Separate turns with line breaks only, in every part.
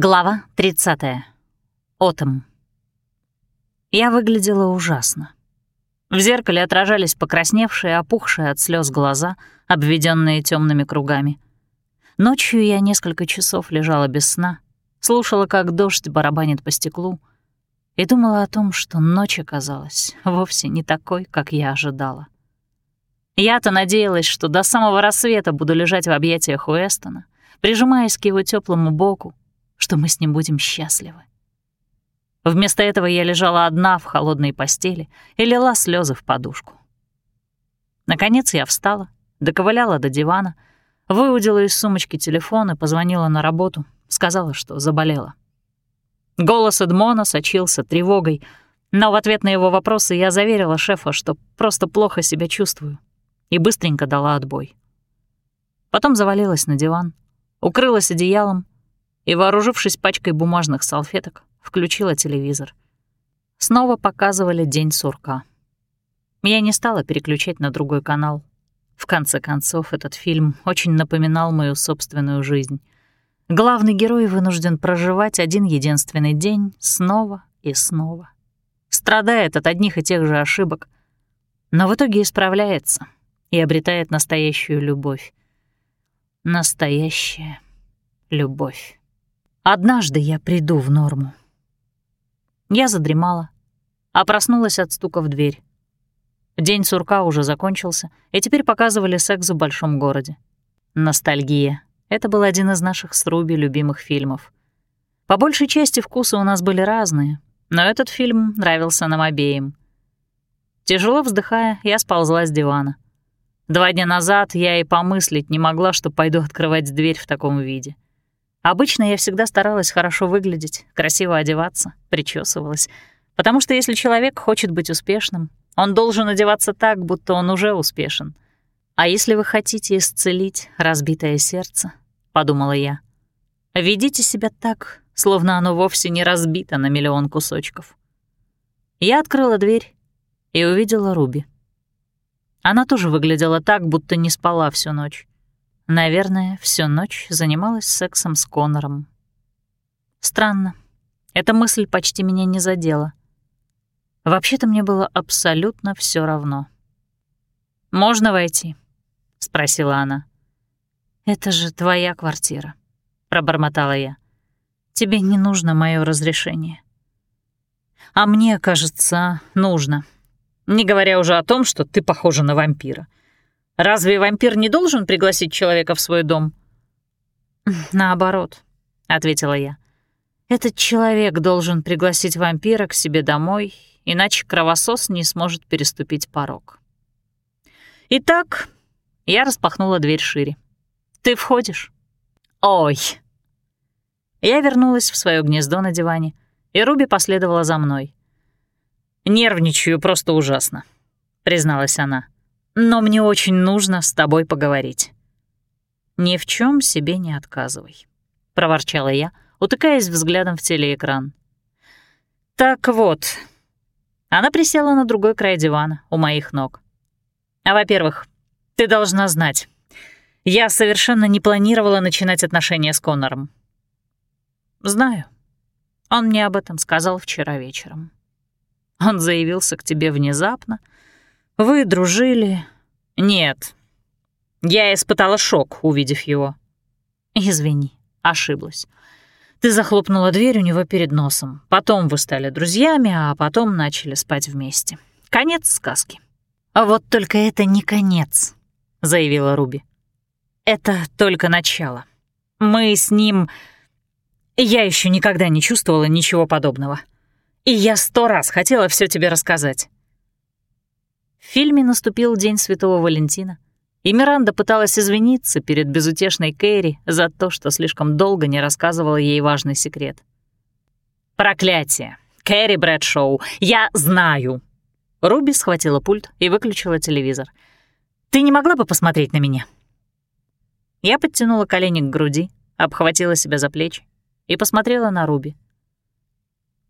Глава 30. Отом. Я выглядела ужасно. В зеркале отражались покрасневшие, опухшие от слез глаза, обведенные темными кругами. Ночью я несколько часов лежала без сна, слушала, как дождь барабанит по стеклу, и думала о том, что ночь оказалась вовсе не такой, как я ожидала. Я-то надеялась, что до самого рассвета буду лежать в объятиях Уэстона, прижимаясь к его теплому боку, что мы с ним будем счастливы. Вместо этого я лежала одна в холодной постели и лила слезы в подушку. Наконец я встала, доковыляла до дивана, выудила из сумочки телефон и позвонила на работу, сказала, что заболела. Голос Эдмона сочился тревогой, но в ответ на его вопросы я заверила шефа, что просто плохо себя чувствую, и быстренько дала отбой. Потом завалилась на диван, укрылась одеялом и, вооружившись пачкой бумажных салфеток, включила телевизор. Снова показывали День сурка. Я не стала переключать на другой канал. В конце концов, этот фильм очень напоминал мою собственную жизнь. Главный герой вынужден проживать один единственный день снова и снова. Страдает от одних и тех же ошибок, но в итоге исправляется и обретает настоящую любовь. Настоящая любовь. Однажды я приду в норму. Я задремала, а проснулась от стука в дверь. День сурка уже закончился, и теперь показывали секс в большом городе. Ностальгия. Это был один из наших с Руби любимых фильмов. По большей части вкусы у нас были разные, но этот фильм нравился нам обеим. Тяжело вздыхая, я сползла с дивана. Два дня назад я и помыслить не могла, что пойду открывать дверь в таком виде — Обычно я всегда старалась хорошо выглядеть, красиво одеваться, причесывалась, потому что если человек хочет быть успешным, он должен одеваться так, будто он уже успешен. А если вы хотите исцелить разбитое сердце, подумала я, ведите себя так, словно оно вовсе не разбито на миллион кусочков. Я открыла дверь и увидела Руби. Она тоже выглядела так, будто не спала всю ночь. Наверное, всю ночь занималась сексом с Конором. Странно. Эта мысль почти меня не задела. Вообще-то мне было абсолютно все равно. «Можно войти?» — спросила она. «Это же твоя квартира», — пробормотала я. «Тебе не нужно мое разрешение». «А мне, кажется, нужно. Не говоря уже о том, что ты похожа на вампира. Разве вампир не должен пригласить человека в свой дом? Наоборот, ответила я. Этот человек должен пригласить вампира к себе домой, иначе кровосос не сможет переступить порог. Итак, я распахнула дверь шире. Ты входишь? Ой. Я вернулась в свое гнездо на диване, и Руби последовала за мной. Нервничаю просто ужасно, призналась она но мне очень нужно с тобой поговорить». «Ни в чем себе не отказывай», — проворчала я, утыкаясь взглядом в телеэкран. «Так вот». Она присела на другой край дивана, у моих ног. «А во-первых, ты должна знать, я совершенно не планировала начинать отношения с Коннором». «Знаю. Он мне об этом сказал вчера вечером. Он заявился к тебе внезапно, — вы дружили? Нет. Я испытала шок, увидев его. Извини, ошиблась. Ты захлопнула дверь у него перед носом. Потом вы стали друзьями, а потом начали спать вместе. Конец сказки. А вот только это не конец, заявила Руби. Это только начало. Мы с ним... Я еще никогда не чувствовала ничего подобного. И я сто раз хотела все тебе рассказать. В фильме наступил День Святого Валентина, и Миранда пыталась извиниться перед безутешной Кэрри за то, что слишком долго не рассказывала ей важный секрет. «Проклятие! Кэрри Брэдшоу! Я знаю!» Руби схватила пульт и выключила телевизор. «Ты не могла бы посмотреть на меня?» Я подтянула колени к груди, обхватила себя за плечи и посмотрела на Руби.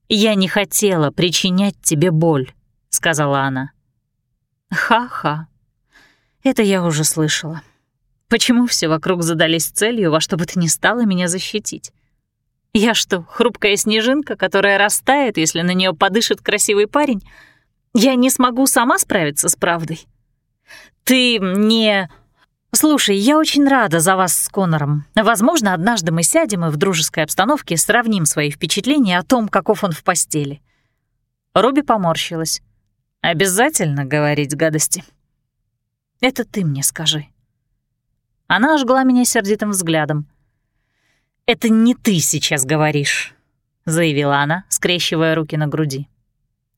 «Я не хотела причинять тебе боль», — сказала она. Ха-ха. Это я уже слышала. Почему все вокруг задались целью во что бы то ни стало меня защитить? Я что, хрупкая снежинка, которая растает, если на нее подышит красивый парень? Я не смогу сама справиться с правдой. Ты не... Слушай, я очень рада за вас с Конором. Возможно, однажды мы сядем и в дружеской обстановке сравним свои впечатления о том, каков он в постели. Руби поморщилась. Обязательно говорить гадости. Это ты мне скажи. Она ожгла меня сердитым взглядом. «Это не ты сейчас говоришь», — заявила она, скрещивая руки на груди.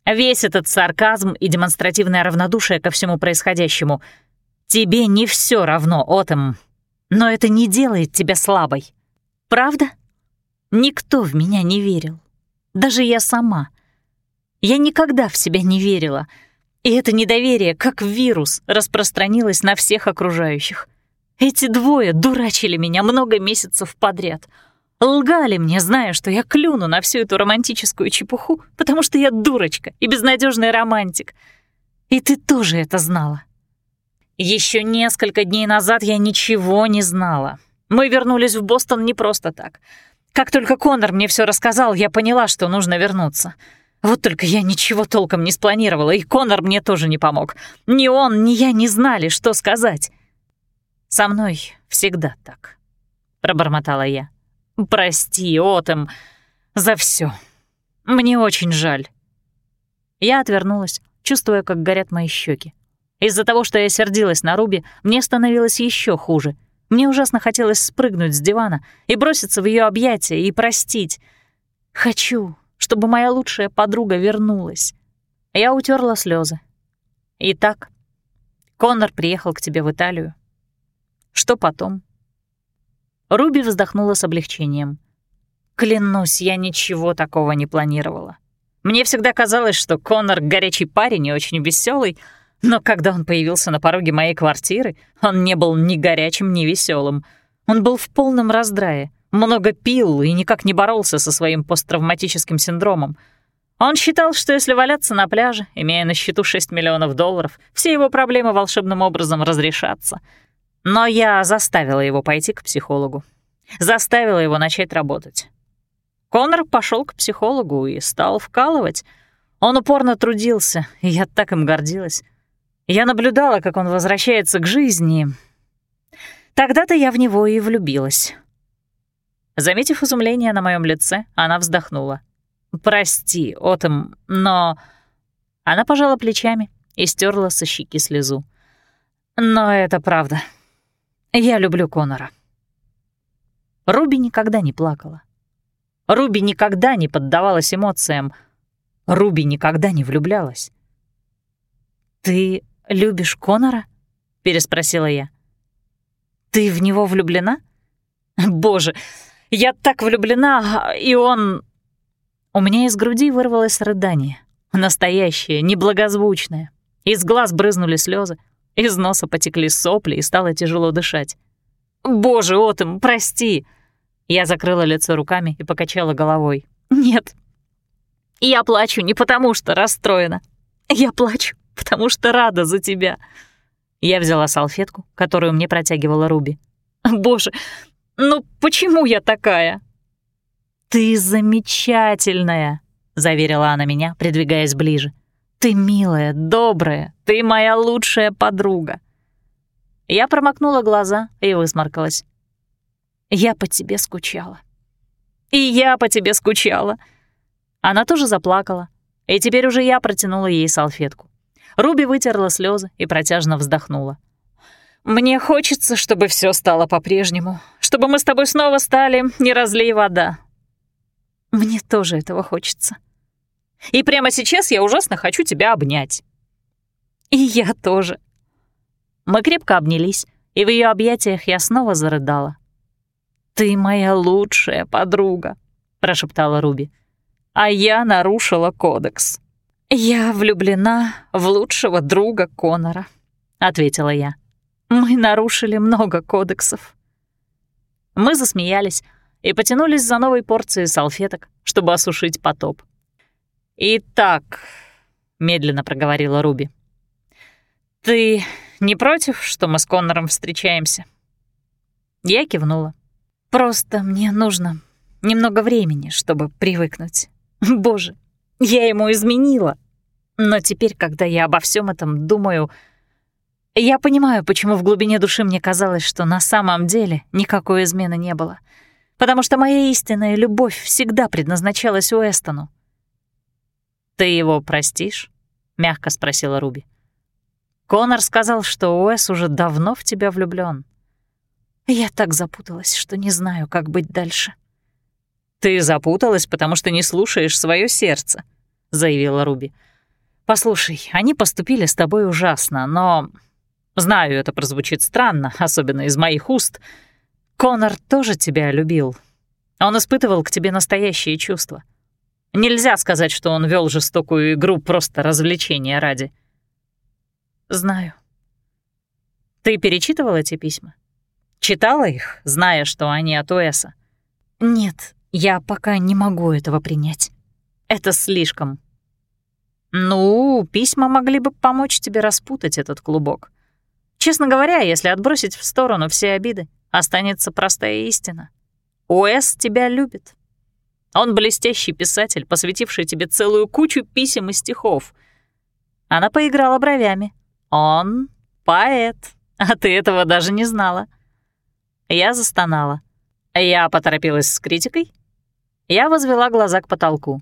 «Весь этот сарказм и демонстративное равнодушие ко всему происходящему. Тебе не все равно, Отом, но это не делает тебя слабой. Правда? Никто в меня не верил. Даже я сама. Я никогда в себя не верила. И это недоверие, как вирус, распространилось на всех окружающих. Эти двое дурачили меня много месяцев подряд. Лгали мне, зная, что я клюну на всю эту романтическую чепуху, потому что я дурочка и безнадежный романтик. И ты тоже это знала. Еще несколько дней назад я ничего не знала. Мы вернулись в Бостон не просто так. Как только Конор мне все рассказал, я поняла, что нужно вернуться. Вот только я ничего толком не спланировала, и Конор мне тоже не помог. Ни он, ни я не знали, что сказать. Со мной всегда так», — пробормотала я. «Прости, Отом, за все. Мне очень жаль». Я отвернулась, чувствуя, как горят мои щеки. Из-за того, что я сердилась на Руби, мне становилось еще хуже. Мне ужасно хотелось спрыгнуть с дивана и броситься в ее объятия и простить. Хочу, чтобы моя лучшая подруга вернулась. Я утерла слезы. Итак, Коннор приехал к тебе в Италию. Что потом? Руби вздохнула с облегчением. Клянусь, я ничего такого не планировала. Мне всегда казалось, что Конор горячий парень и очень веселый, но когда он появился на пороге моей квартиры, он не был ни горячим, ни веселым. Он был в полном раздрае, много пил и никак не боролся со своим посттравматическим синдромом. Он считал, что если валяться на пляже, имея на счету 6 миллионов долларов, все его проблемы волшебным образом разрешатся — но я заставила его пойти к психологу. Заставила его начать работать. Конор пошел к психологу и стал вкалывать. Он упорно трудился, и я так им гордилась. Я наблюдала, как он возвращается к жизни. Тогда-то я в него и влюбилась. Заметив изумление на моем лице, она вздохнула. «Прости, Отом, но...» Она пожала плечами и стерла со щеки слезу. «Но это правда. Я люблю Конора. Руби никогда не плакала. Руби никогда не поддавалась эмоциям. Руби никогда не влюблялась. «Ты любишь Конора?» — переспросила я. «Ты в него влюблена?» «Боже, я так влюблена, и он...» У меня из груди вырвалось рыдание. Настоящее, неблагозвучное. Из глаз брызнули слезы. Из носа потекли сопли и стало тяжело дышать. «Боже, Отом, прости!» Я закрыла лицо руками и покачала головой. «Нет, я плачу не потому, что расстроена. Я плачу, потому что рада за тебя». Я взяла салфетку, которую мне протягивала Руби. «Боже, ну почему я такая?» «Ты замечательная», — заверила она меня, придвигаясь ближе. «Ты милая, добрая, ты моя лучшая подруга». Я промокнула глаза и высморкалась. «Я по тебе скучала». «И я по тебе скучала». Она тоже заплакала, и теперь уже я протянула ей салфетку. Руби вытерла слезы и протяжно вздохнула. «Мне хочется, чтобы все стало по-прежнему, чтобы мы с тобой снова стали «не разлей вода». Мне тоже этого хочется. И прямо сейчас я ужасно хочу тебя обнять». «И я тоже». Мы крепко обнялись, и в ее объятиях я снова зарыдала. «Ты моя лучшая подруга», — прошептала Руби. «А я нарушила кодекс». «Я влюблена в лучшего друга Конора», — ответила я. «Мы нарушили много кодексов». Мы засмеялись и потянулись за новой порцией салфеток, чтобы осушить потоп. «Итак», — медленно проговорила Руби, — «ты не против, что мы с Коннором встречаемся?» Я кивнула. «Просто мне нужно немного времени, чтобы привыкнуть. Боже, я ему изменила. Но теперь, когда я обо всем этом думаю, я понимаю, почему в глубине души мне казалось, что на самом деле никакой измены не было. Потому что моя истинная любовь всегда предназначалась Уэстону. «Ты его простишь?» — мягко спросила Руби. Конор сказал, что Уэс уже давно в тебя влюблён. Я так запуталась, что не знаю, как быть дальше. «Ты запуталась, потому что не слушаешь своё сердце», — заявила Руби. «Послушай, они поступили с тобой ужасно, но... Знаю, это прозвучит странно, особенно из моих уст. Конор тоже тебя любил. Он испытывал к тебе настоящие чувства. Нельзя сказать, что он вел жестокую игру просто развлечения ради». «Знаю». «Ты перечитывала эти письма? Читала их, зная, что они от Уэса?» «Нет, я пока не могу этого принять. Это слишком». «Ну, письма могли бы помочь тебе распутать этот клубок. Честно говоря, если отбросить в сторону все обиды, останется простая истина. Уэс тебя любит. Он блестящий писатель, посвятивший тебе целую кучу писем и стихов». Она поиграла бровями. «Он поэт, а ты этого даже не знала». Я застонала. Я поторопилась с критикой. Я возвела глаза к потолку.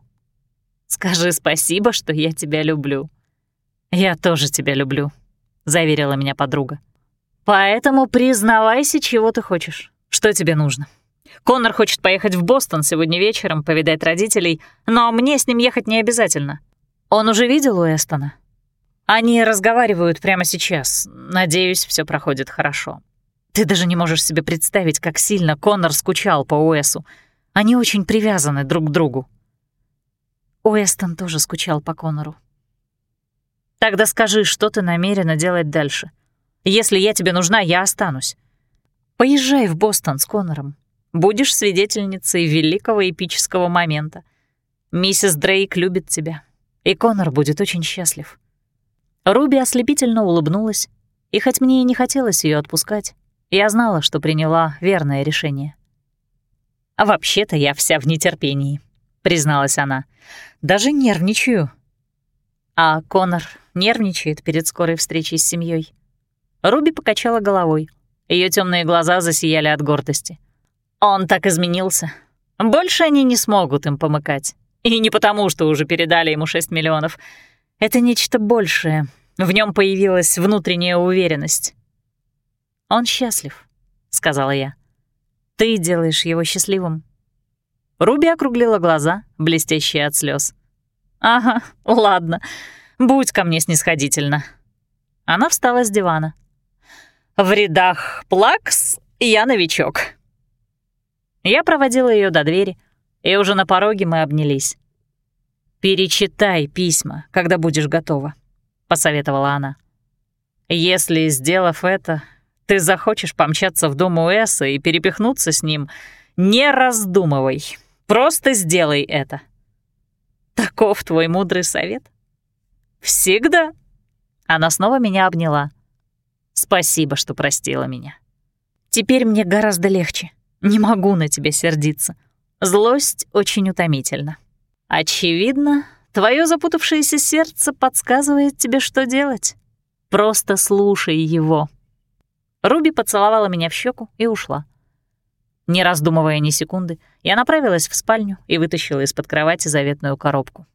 «Скажи спасибо, что я тебя люблю». «Я тоже тебя люблю», — заверила меня подруга. «Поэтому признавайся, чего ты хочешь. Что тебе нужно?» Конор хочет поехать в Бостон сегодня вечером, повидать родителей, но мне с ним ехать не обязательно. Он уже видел Уэстона? Они разговаривают прямо сейчас. Надеюсь, все проходит хорошо. Ты даже не можешь себе представить, как сильно Коннор скучал по Уэсу. Они очень привязаны друг к другу. Уэстон тоже скучал по Коннору. Тогда скажи, что ты намерена делать дальше. Если я тебе нужна, я останусь. Поезжай в Бостон с Коннором. Будешь свидетельницей великого эпического момента. Миссис Дрейк любит тебя, и Коннор будет очень счастлив. Руби ослепительно улыбнулась, и хоть мне и не хотелось ее отпускать, я знала, что приняла верное решение. «А вообще-то я вся в нетерпении», — призналась она. «Даже нервничаю». А Конор нервничает перед скорой встречей с семьей. Руби покачала головой. Ее темные глаза засияли от гордости. «Он так изменился. Больше они не смогут им помыкать. И не потому, что уже передали ему 6 миллионов. Это нечто большее, в нем появилась внутренняя уверенность. «Он счастлив», — сказала я. «Ты делаешь его счастливым». Руби округлила глаза, блестящие от слез. «Ага, ладно, будь ко мне снисходительно». Она встала с дивана. «В рядах плакс я новичок». Я проводила ее до двери, и уже на пороге мы обнялись. «Перечитай письма, когда будешь готова», — посоветовала она. «Если, сделав это, ты захочешь помчаться в дом Уэса и перепихнуться с ним, не раздумывай, просто сделай это». «Таков твой мудрый совет?» «Всегда». Она снова меня обняла. «Спасибо, что простила меня. Теперь мне гораздо легче. Не могу на тебя сердиться. Злость очень утомительна. Очевидно, Твое запутавшееся сердце подсказывает тебе, что делать. Просто слушай его». Руби поцеловала меня в щеку и ушла. Не раздумывая ни секунды, я направилась в спальню и вытащила из-под кровати заветную коробку.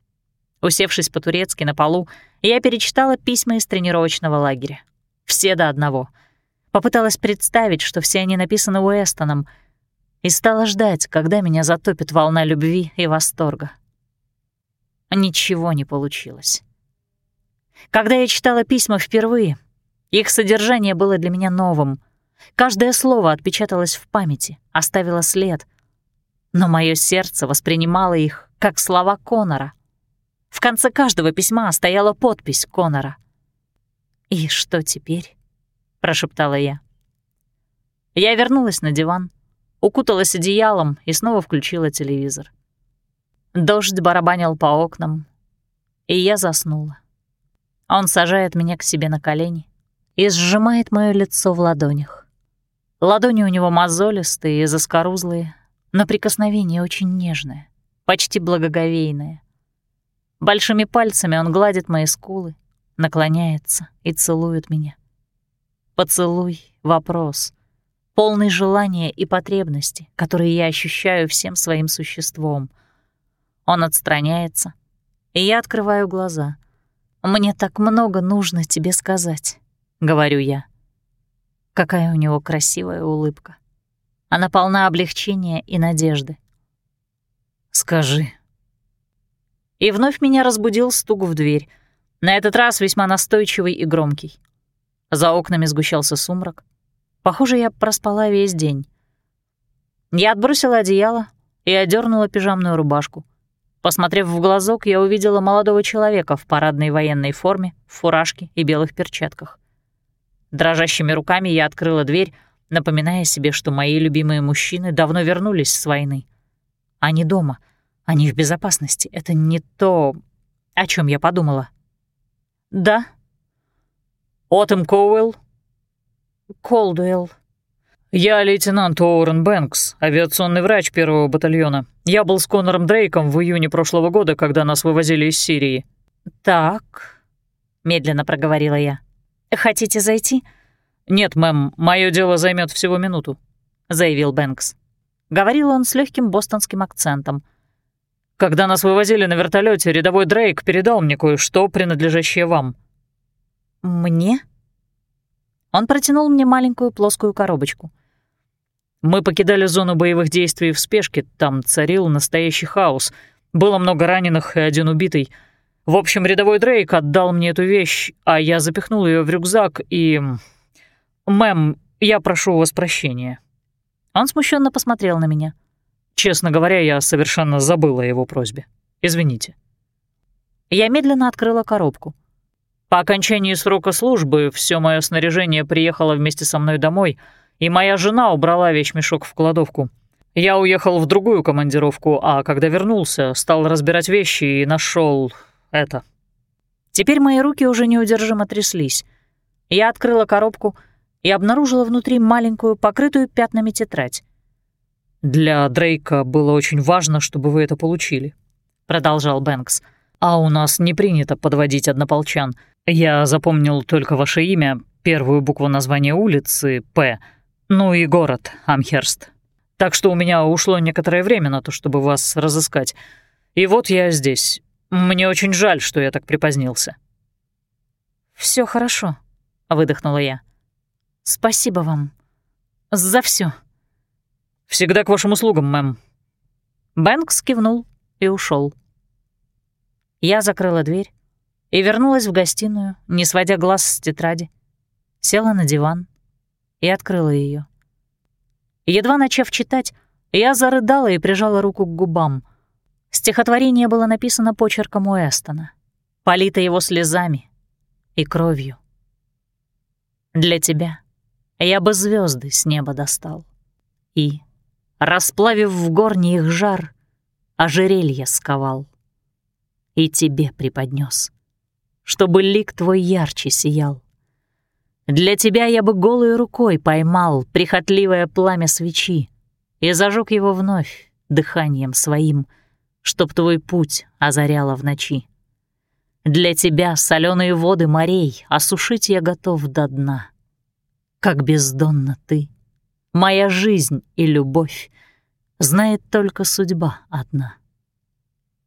Усевшись по-турецки на полу, я перечитала письма из тренировочного лагеря. Все до одного. Попыталась представить, что все они написаны Уэстоном, и стала ждать, когда меня затопит волна любви и восторга. Ничего не получилось. Когда я читала письма впервые, их содержание было для меня новым. Каждое слово отпечаталось в памяти, оставило след. Но мое сердце воспринимало их как слова Конора. В конце каждого письма стояла подпись Конора. «И что теперь?» — прошептала я. Я вернулась на диван, укуталась одеялом и снова включила телевизор. Дождь барабанил по окнам, и я заснула. Он сажает меня к себе на колени и сжимает моё лицо в ладонях. Ладони у него мозолистые и заскорузлые, но прикосновение очень нежное, почти благоговейное. Большими пальцами он гладит мои скулы, наклоняется и целует меня. Поцелуй — вопрос, полный желания и потребности, которые я ощущаю всем своим существом. Он отстраняется, и я открываю глаза. «Мне так много нужно тебе сказать», — говорю я. Какая у него красивая улыбка. Она полна облегчения и надежды. «Скажи». И вновь меня разбудил стук в дверь, на этот раз весьма настойчивый и громкий. За окнами сгущался сумрак. Похоже, я проспала весь день. Я отбросила одеяло и одернула пижамную рубашку. Посмотрев в глазок, я увидела молодого человека в парадной военной форме, в фуражке и белых перчатках. Дрожащими руками я открыла дверь, напоминая себе, что мои любимые мужчины давно вернулись с войны. Они дома, они в безопасности. Это не то, о чем я подумала. «Да». «Отом Коуэлл?»
«Колдуэлл»,
«Я лейтенант Оуэн Бэнкс, авиационный врач первого батальона. Я был с Конором Дрейком в июне прошлого года, когда нас вывозили из Сирии».
«Так», — медленно проговорила я. «Хотите зайти?»
«Нет, мэм, мое дело займет всего минуту», — заявил Бэнкс.
Говорил он с легким бостонским акцентом.
«Когда нас вывозили на вертолете, рядовой Дрейк передал мне кое-что, принадлежащее вам».
«Мне?» Он протянул мне маленькую плоскую коробочку —
мы покидали зону боевых действий в спешке, там царил настоящий хаос. Было много раненых и один убитый. В общем, рядовой Дрейк отдал мне эту вещь, а я запихнул ее в рюкзак и... «Мэм, я прошу у вас прощения».
Он смущенно посмотрел на меня.
Честно говоря, я совершенно забыла о его просьбе. Извините.
Я медленно открыла коробку.
По окончании срока службы все мое снаряжение приехало вместе со мной домой — и моя жена убрала вещмешок в кладовку. Я уехал в другую командировку, а когда вернулся, стал разбирать вещи и нашел это.
Теперь мои руки уже неудержимо тряслись. Я открыла коробку и обнаружила внутри маленькую, покрытую пятнами тетрадь.
«Для Дрейка было очень важно, чтобы вы это получили», — продолжал Бэнкс. «А у нас не принято подводить однополчан. Я запомнил только ваше имя, первую букву названия улицы, «П», ну и город Амхерст. Так что у меня ушло некоторое время на то, чтобы вас разыскать. И вот я здесь. Мне очень жаль, что я так припозднился».
Все хорошо», — выдохнула я. «Спасибо вам. За все.
«Всегда к вашим услугам, мэм».
Бэнкс кивнул и ушел. Я закрыла дверь и вернулась в гостиную, не сводя глаз с тетради. Села на диван, и открыла ее. Едва начав читать, я зарыдала и прижала руку к губам. Стихотворение было написано почерком Уэстона, полито его слезами и кровью. Для тебя я бы звезды с неба достал и, расплавив в горне их жар, ожерелье сковал и тебе преподнес, чтобы лик твой ярче сиял. Для тебя я бы голой рукой поймал прихотливое пламя свечи и зажег его вновь дыханием своим, чтоб твой путь озаряло в ночи. Для тебя соленые воды морей осушить я готов до дна. Как бездонна ты, моя жизнь и любовь, знает только судьба одна.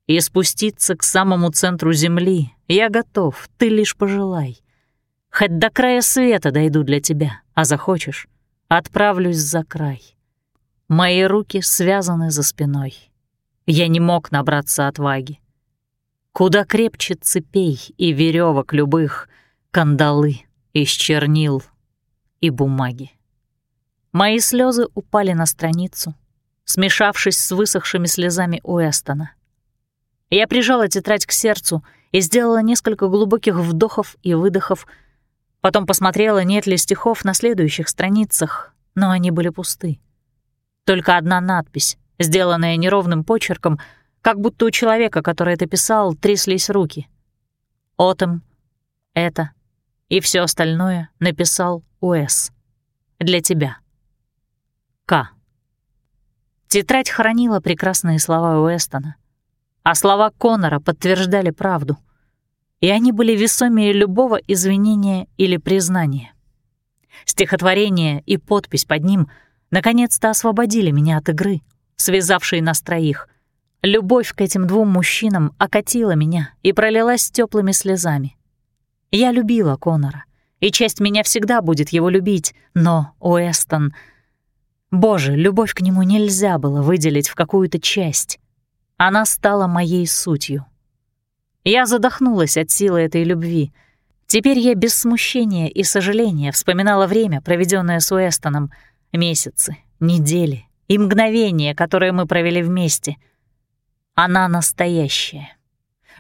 И спуститься к самому центру земли я готов, ты лишь пожелай. Хоть до края света дойду для тебя, а захочешь, отправлюсь за край. Мои руки связаны за спиной. Я не мог набраться отваги. Куда крепче цепей и веревок любых, кандалы из чернил и бумаги. Мои слезы упали на страницу, смешавшись с высохшими слезами Уэстона. Я прижала тетрадь к сердцу и сделала несколько глубоких вдохов и выдохов, Потом посмотрела, нет ли стихов на следующих страницах, но они были пусты. Только одна надпись, сделанная неровным почерком, как будто у человека, который это писал, тряслись руки. «Отом», «это» и все остальное написал Уэс. «Для тебя». К. Тетрадь хранила прекрасные слова Уэстона, а слова Конора подтверждали правду, и они были весомее любого извинения или признания. Стихотворение и подпись под ним наконец-то освободили меня от игры, связавшей нас троих. Любовь к этим двум мужчинам окатила меня и пролилась теплыми слезами. Я любила Конора, и часть меня всегда будет его любить, но Уэстон... Боже, любовь к нему нельзя было выделить в какую-то часть. Она стала моей сутью. Я задохнулась от силы этой любви. Теперь я без смущения и сожаления вспоминала время, проведенное с Уэстоном, месяцы, недели и мгновения, которые мы провели вместе. Она настоящая.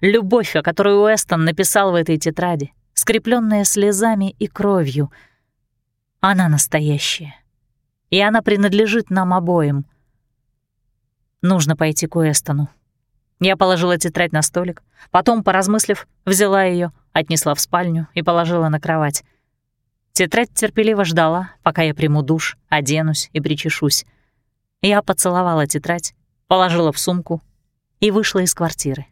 Любовь, о которой Уэстон написал в этой тетради, скрепленная слезами и кровью. Она настоящая. И она принадлежит нам обоим. Нужно пойти к Уэстону. Я положила тетрадь на столик, потом, поразмыслив, взяла ее, отнесла в спальню и положила на кровать. Тетрадь терпеливо ждала, пока я приму душ, оденусь и причешусь. Я поцеловала тетрадь, положила в сумку и вышла из квартиры.